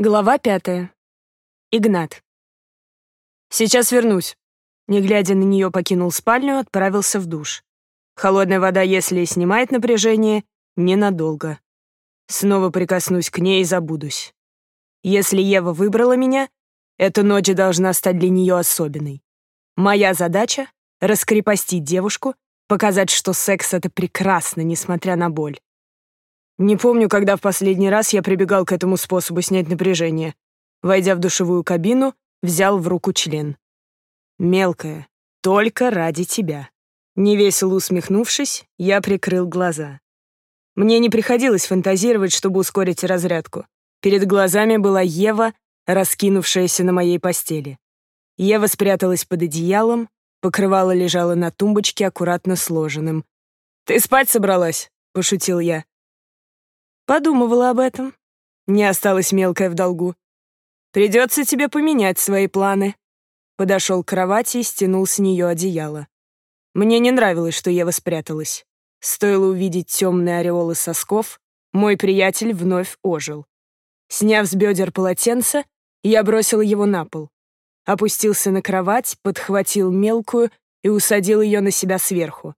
Глава пятая. Игнат. «Сейчас вернусь». Не глядя на нее, покинул спальню, отправился в душ. Холодная вода, если и снимает напряжение, ненадолго. Снова прикоснусь к ней и забудусь. Если Ева выбрала меня, эта ночь должна стать для нее особенной. Моя задача — раскрепостить девушку, показать, что секс — это прекрасно, несмотря на боль. Не помню, когда в последний раз я прибегал к этому способу снять напряжение. Войдя в душевую кабину, взял в руку член. «Мелкая, только ради тебя». Невесело усмехнувшись, я прикрыл глаза. Мне не приходилось фантазировать, чтобы ускорить разрядку. Перед глазами была Ева, раскинувшаяся на моей постели. Ева спряталась под одеялом, покрывало лежало на тумбочке аккуратно сложенным. «Ты спать собралась?» — пошутил я. Подумывала об этом. Не осталась мелкая в долгу. Придется тебе поменять свои планы. Подошел к кровати и стянул с нее одеяло. Мне не нравилось, что Ева спряталась. Стоило увидеть темные ореолы сосков, мой приятель вновь ожил. Сняв с бедер полотенце, я бросил его на пол. Опустился на кровать, подхватил мелкую и усадил ее на себя сверху.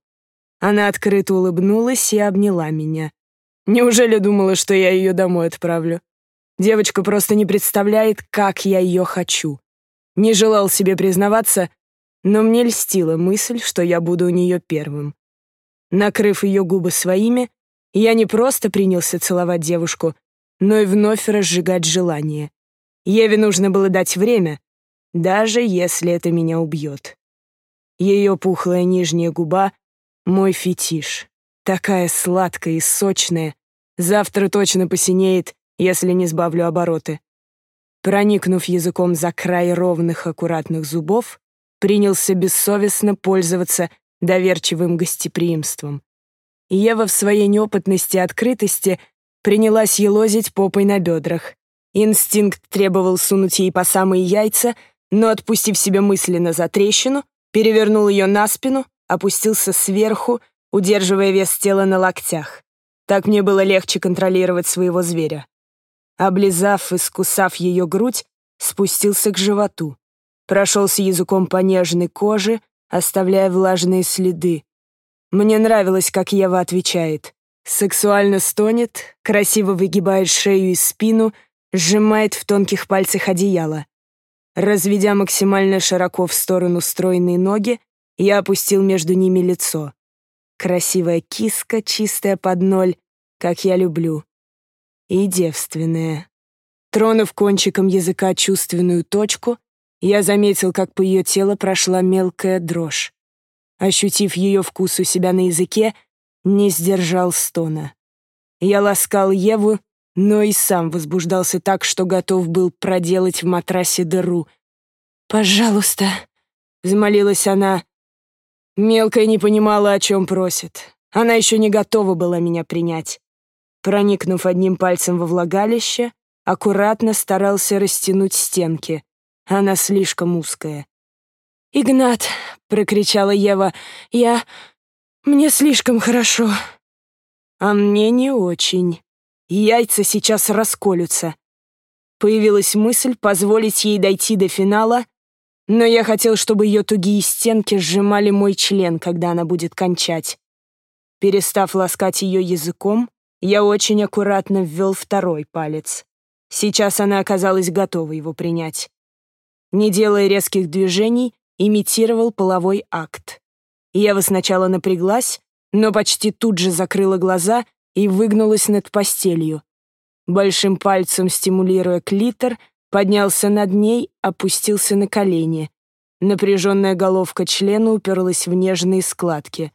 Она открыто улыбнулась и обняла меня. Неужели думала, что я ее домой отправлю? Девочка просто не представляет, как я ее хочу. Не желал себе признаваться, но мне льстила мысль, что я буду у нее первым. Накрыв ее губы своими, я не просто принялся целовать девушку, но и вновь разжигать желание. Еве нужно было дать время, даже если это меня убьет. Ее пухлая нижняя губа — мой фетиш. Такая сладкая и сочная. Завтра точно посинеет, если не сбавлю обороты. Проникнув языком за край ровных аккуратных зубов, принялся бессовестно пользоваться доверчивым гостеприимством. Ева в своей неопытности и открытости принялась елозить попой на бедрах. Инстинкт требовал сунуть ей по самые яйца, но, отпустив себе мысленно за трещину, перевернул ее на спину, опустился сверху, удерживая вес тела на локтях. Так мне было легче контролировать своего зверя. Облизав и скусав ее грудь, спустился к животу. Прошелся языком по нежной коже, оставляя влажные следы. Мне нравилось, как Ева отвечает. Сексуально стонет, красиво выгибает шею и спину, сжимает в тонких пальцах одеяло. Разведя максимально широко в сторону стройные ноги, я опустил между ними лицо. Красивая киска, чистая под ноль, как я люблю. И девственная. Тронув кончиком языка чувственную точку, я заметил, как по ее телу прошла мелкая дрожь. Ощутив ее вкус у себя на языке, не сдержал стона. Я ласкал Еву, но и сам возбуждался так, что готов был проделать в матрасе дыру. «Пожалуйста», — взмолилась она, Мелкая не понимала, о чем просит. Она еще не готова была меня принять. Проникнув одним пальцем во влагалище, аккуратно старался растянуть стенки. Она слишком узкая. «Игнат!» — прокричала Ева. «Я... мне слишком хорошо». «А мне не очень. Яйца сейчас расколются». Появилась мысль позволить ей дойти до финала но я хотел, чтобы ее тугие стенки сжимали мой член, когда она будет кончать. Перестав ласкать ее языком, я очень аккуратно ввел второй палец. Сейчас она оказалась готова его принять. Не делая резких движений, имитировал половой акт. Ева сначала напряглась, но почти тут же закрыла глаза и выгнулась над постелью. Большим пальцем стимулируя клитор — поднялся над ней, опустился на колени. Напряженная головка члена уперлась в нежные складки.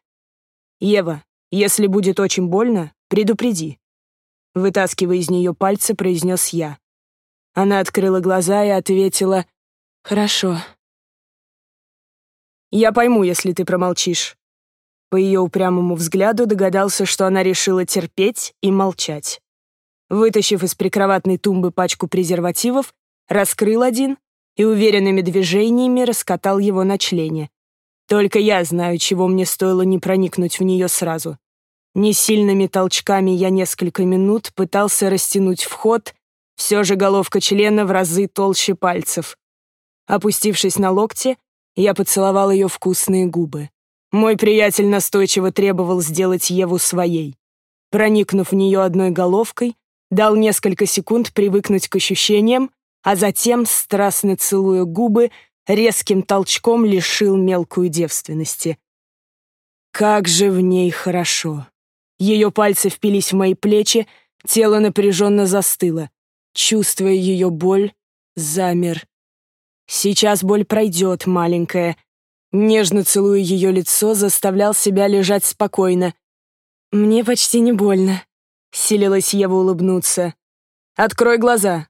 «Ева, если будет очень больно, предупреди». Вытаскивая из нее пальцы, произнес я. Она открыла глаза и ответила «Хорошо». «Я пойму, если ты промолчишь». По ее упрямому взгляду догадался, что она решила терпеть и молчать. Вытащив из прикроватной тумбы пачку презервативов, раскрыл один и уверенными движениями раскатал его на члене. Только я знаю, чего мне стоило не проникнуть в нее сразу. Несильными толчками я несколько минут пытался растянуть вход, Все же головка члена в разы толще пальцев. Опустившись на локти, я поцеловал ее вкусные губы. Мой приятель настойчиво требовал сделать Еву своей. Проникнув в нее одной головкой, дал несколько секунд привыкнуть к ощущениям, а затем, страстно целуя губы, резким толчком лишил мелкую девственности. Как же в ней хорошо. Ее пальцы впились в мои плечи, тело напряженно застыло. Чувствуя ее боль, замер. Сейчас боль пройдет, маленькая. Нежно целуя ее лицо, заставлял себя лежать спокойно. «Мне почти не больно», — силилась Ева улыбнуться. «Открой глаза».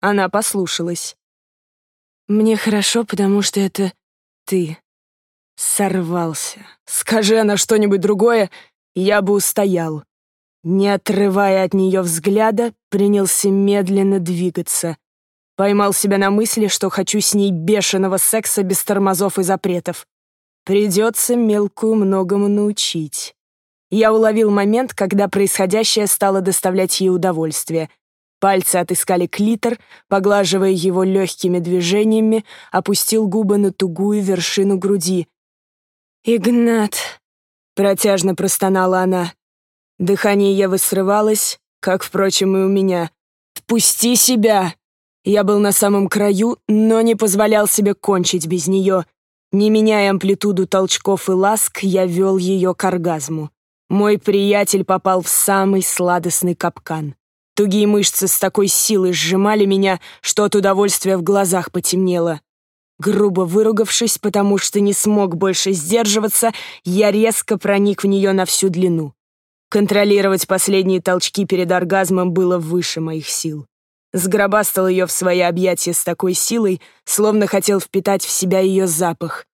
Она послушалась. «Мне хорошо, потому что это ты». Сорвался. Скажи она что-нибудь другое, я бы устоял. Не отрывая от нее взгляда, принялся медленно двигаться. Поймал себя на мысли, что хочу с ней бешеного секса без тормозов и запретов. Придется мелкую многому научить. Я уловил момент, когда происходящее стало доставлять ей удовольствие. Пальцы отыскали клитор, поглаживая его легкими движениями, опустил губы на тугую вершину груди. «Игнат», — протяжно простонала она. Дыхание Евы срывалось, как, впрочем, и у меня. «Впусти себя!» Я был на самом краю, но не позволял себе кончить без нее. Не меняя амплитуду толчков и ласк, я вел ее к оргазму. Мой приятель попал в самый сладостный капкан. Тугие мышцы с такой силой сжимали меня, что от удовольствия в глазах потемнело. Грубо выругавшись, потому что не смог больше сдерживаться, я резко проник в нее на всю длину. Контролировать последние толчки перед оргазмом было выше моих сил. Сгробастал ее в свои объятия с такой силой, словно хотел впитать в себя ее запах.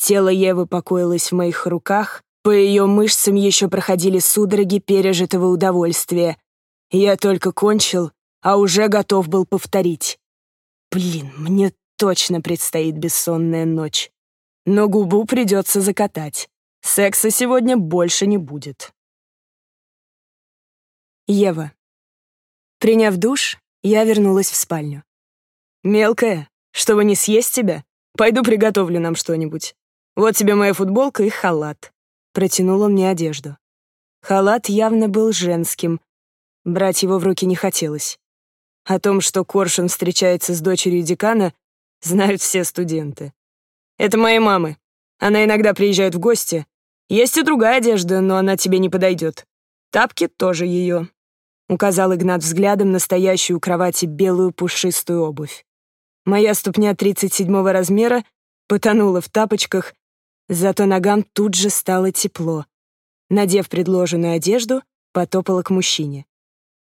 Тело Евы покоилось в моих руках, по ее мышцам еще проходили судороги пережитого удовольствия. Я только кончил, а уже готов был повторить. Блин, мне точно предстоит бессонная ночь. Но губу придется закатать. Секса сегодня больше не будет. Ева. Приняв душ, я вернулась в спальню. «Мелкая, чтобы не съесть тебя, пойду приготовлю нам что-нибудь. Вот тебе моя футболка и халат». Протянула мне одежду. Халат явно был женским. Брать его в руки не хотелось. О том, что Коршун встречается с дочерью декана, знают все студенты. Это моей мамы. Она иногда приезжает в гости. Есть и другая одежда, но она тебе не подойдет. Тапки тоже ее указал Игнат взглядом на стоящую у кровати белую пушистую обувь. Моя ступня 37 размера потонула в тапочках, зато ногам тут же стало тепло. Надев предложенную одежду, потопала к мужчине.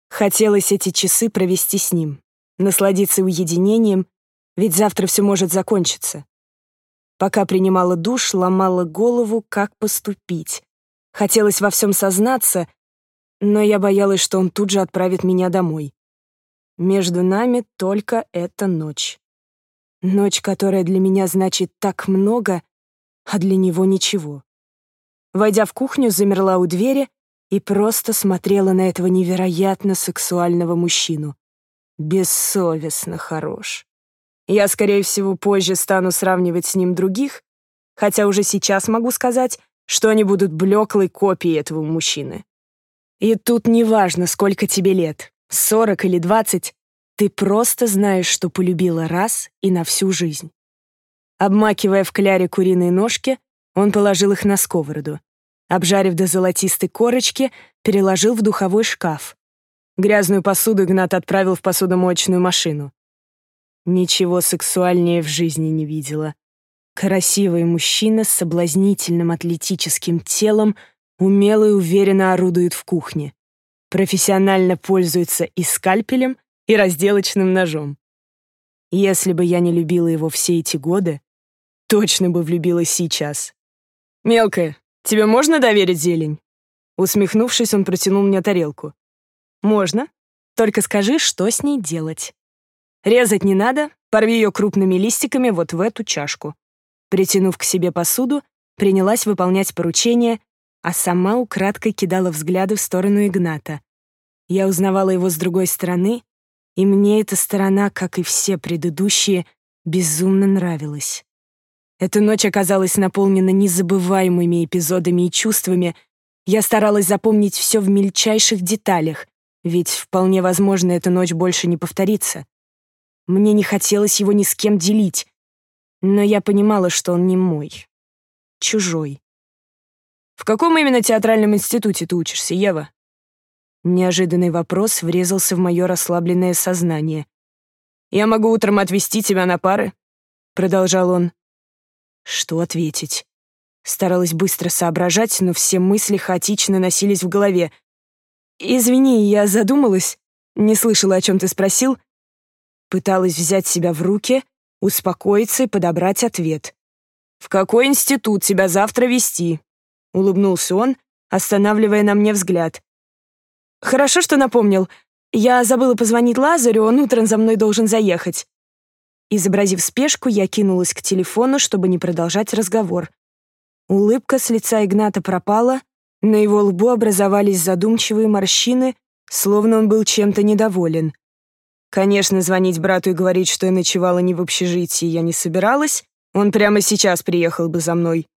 Хотелось эти часы провести с ним, насладиться уединением, ведь завтра все может закончиться. Пока принимала душ, ломала голову, как поступить. Хотелось во всем сознаться, но я боялась, что он тут же отправит меня домой. Между нами только эта ночь. Ночь, которая для меня значит так много, а для него ничего. Войдя в кухню, замерла у двери и просто смотрела на этого невероятно сексуального мужчину. Бессовестно хорош. Я, скорее всего, позже стану сравнивать с ним других, хотя уже сейчас могу сказать, что они будут блеклой копией этого мужчины. И тут неважно, сколько тебе лет, сорок или двадцать, ты просто знаешь, что полюбила раз и на всю жизнь. Обмакивая в кляре куриные ножки, он положил их на сковороду. Обжарив до золотистой корочки, переложил в духовой шкаф. Грязную посуду Игнат отправил в посудомоечную машину. Ничего сексуальнее в жизни не видела. Красивый мужчина с соблазнительным атлетическим телом — умело и уверенно орудует в кухне, профессионально пользуется и скальпелем, и разделочным ножом. Если бы я не любила его все эти годы, точно бы влюбилась сейчас. «Мелкая, тебе можно доверить зелень?» Усмехнувшись, он протянул мне тарелку. «Можно. Только скажи, что с ней делать. Резать не надо, порви ее крупными листиками вот в эту чашку». Притянув к себе посуду, принялась выполнять поручение, а сама украдкой кидала взгляды в сторону Игната. Я узнавала его с другой стороны И мне эта сторона, как и все предыдущие, безумно нравилась. Эта ночь оказалась наполнена незабываемыми эпизодами и чувствами. Я старалась запомнить все в мельчайших деталях, ведь вполне возможно, эта ночь больше не повторится. Мне не хотелось его ни с кем делить, но я понимала, что он не мой, чужой. «В каком именно театральном институте ты учишься, Ева?» Неожиданный вопрос врезался в мое расслабленное сознание. «Я могу утром отвезти тебя на пары?» Продолжал он. Что ответить? Старалась быстро соображать, но все мысли хаотично носились в голове. «Извини, я задумалась. Не слышала, о чем ты спросил». Пыталась взять себя в руки, успокоиться и подобрать ответ. «В какой институт тебя завтра вести?» — улыбнулся он, останавливая на мне взгляд. «Хорошо, что напомнил. Я забыла позвонить Лазарю, он утром за мной должен заехать». Изобразив спешку, я кинулась к телефону, чтобы не продолжать разговор. Улыбка с лица Игната пропала, на его лбу образовались задумчивые морщины, словно он был чем-то недоволен. Конечно, звонить брату и говорить, что я ночевала не в общежитии, я не собиралась, он прямо сейчас приехал бы за мной.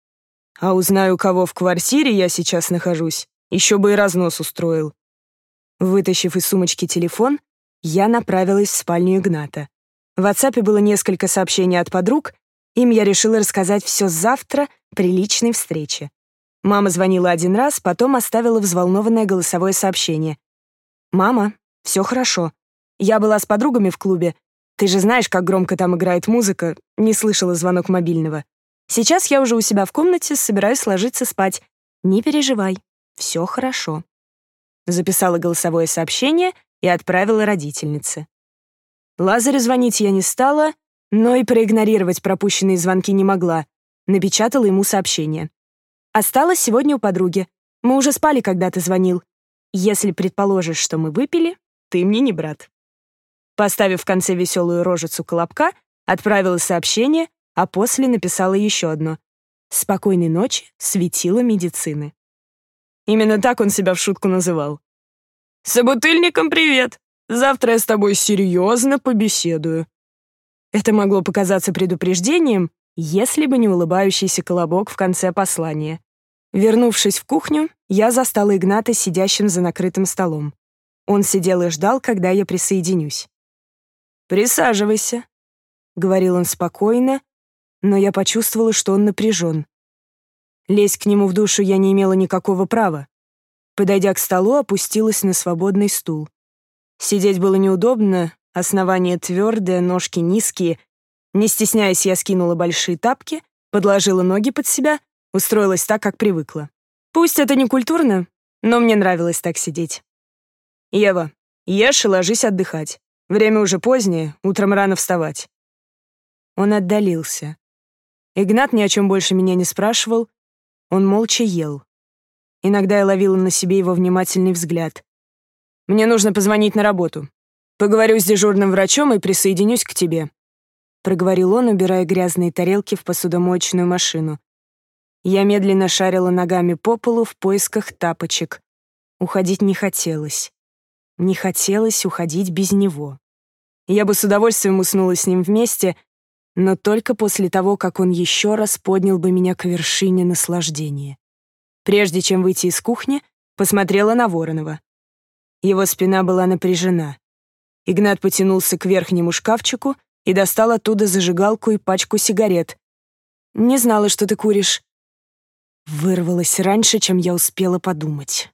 А узнаю, у кого в квартире я сейчас нахожусь, еще бы и разнос устроил. Вытащив из сумочки телефон, я направилась в спальню Игната. В WhatsApp было несколько сообщений от подруг, им я решила рассказать все завтра при личной встрече. Мама звонила один раз, потом оставила взволнованное голосовое сообщение. «Мама, все хорошо. Я была с подругами в клубе. Ты же знаешь, как громко там играет музыка. Не слышала звонок мобильного. Сейчас я уже у себя в комнате, собираюсь ложиться спать. Не переживай, все хорошо». Записала голосовое сообщение и отправила родительнице. Лазарю звонить я не стала, но и проигнорировать пропущенные звонки не могла. Напечатала ему сообщение. «Осталась сегодня у подруги. Мы уже спали, когда ты звонил. Если предположишь, что мы выпили, ты мне не брат». Поставив в конце веселую рожицу колобка, отправила сообщение, а после написала еще одно. «Спокойной ночи, светила медицины». Именно так он себя в шутку называл. «Собутыльникам привет!» Завтра я с тобой серьезно побеседую». Это могло показаться предупреждением, если бы не улыбающийся колобок в конце послания. Вернувшись в кухню, я застала Игната сидящим за накрытым столом. Он сидел и ждал, когда я присоединюсь. «Присаживайся», — говорил он спокойно, но я почувствовала, что он напряжен. Лезть к нему в душу я не имела никакого права. Подойдя к столу, опустилась на свободный стул. Сидеть было неудобно, основание твердое, ножки низкие. Не стесняясь, я скинула большие тапки, подложила ноги под себя, устроилась так, как привыкла. Пусть это не культурно, но мне нравилось так сидеть. «Ева, ешь и ложись отдыхать. Время уже позднее, утром рано вставать». Он отдалился. Игнат ни о чем больше меня не спрашивал, он молча ел. Иногда я ловила на себе его внимательный взгляд. Мне нужно позвонить на работу. Поговорю с дежурным врачом и присоединюсь к тебе», — проговорил он, убирая грязные тарелки в посудомоечную машину. Я медленно шарила ногами по полу в поисках тапочек. Уходить не хотелось. Не хотелось уходить без него. Я бы с удовольствием уснула с ним вместе, но только после того, как он еще раз поднял бы меня к вершине наслаждения. Прежде чем выйти из кухни, посмотрела на Воронова. Его спина была напряжена. Игнат потянулся к верхнему шкафчику и достал оттуда зажигалку и пачку сигарет. «Не знала, что ты куришь». Вырвалось раньше, чем я успела подумать.